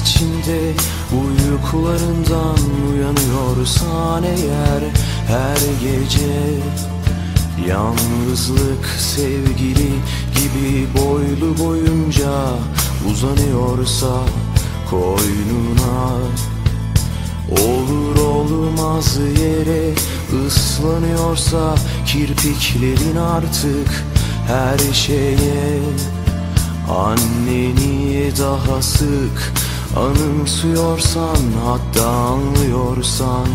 içinde uykularından uyanıyorsan eğer her gece. Yalnızlık sevgili gibi boylu boyunca uzanıyorsa koynuna Olur olmaz yere ıslanıyorsa kirpiklerin artık her şeye. Anneni daha sık anımsıyorsan hatta anlıyorsan.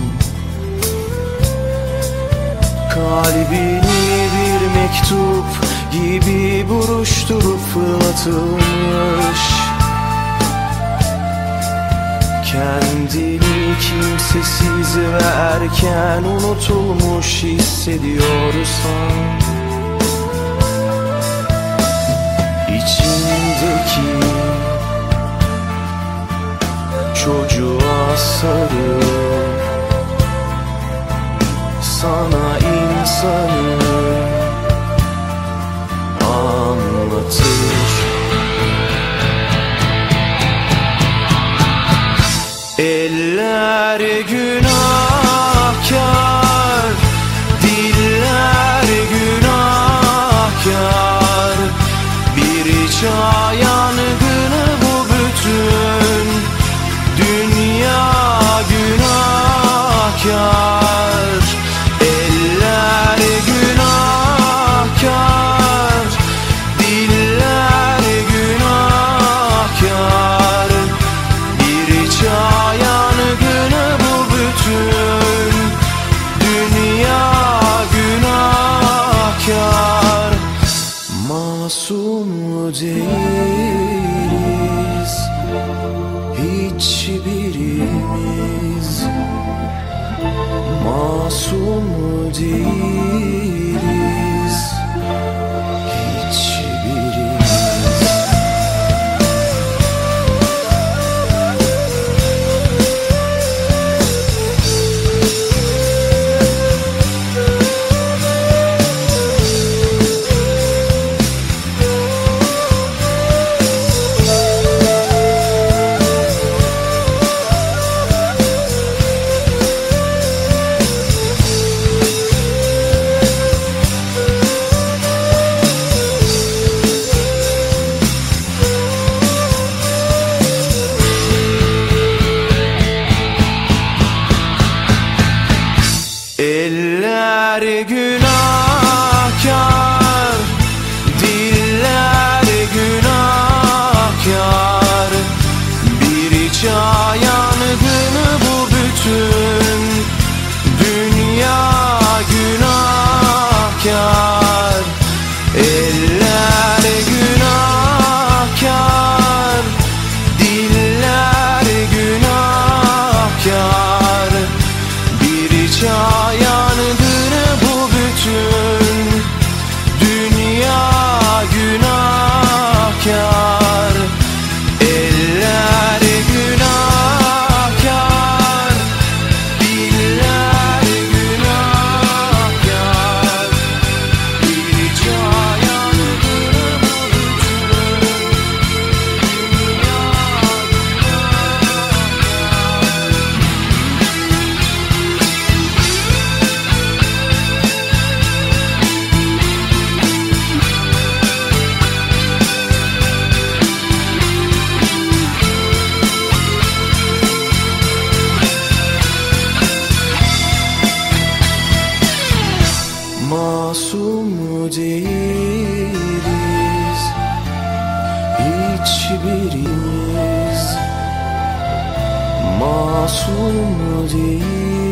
Kalbini bir mektup gibi buruşturup fırlatılmış. Kendini kimsesiz ve erken unutulmuş hissediyorsan. İçindeki çocuğa sarıl sana insanı anlatır. Eller günahkar Hiçbirimiz Masum değiliz Günahkar Hiçbirimiz Masum değiliz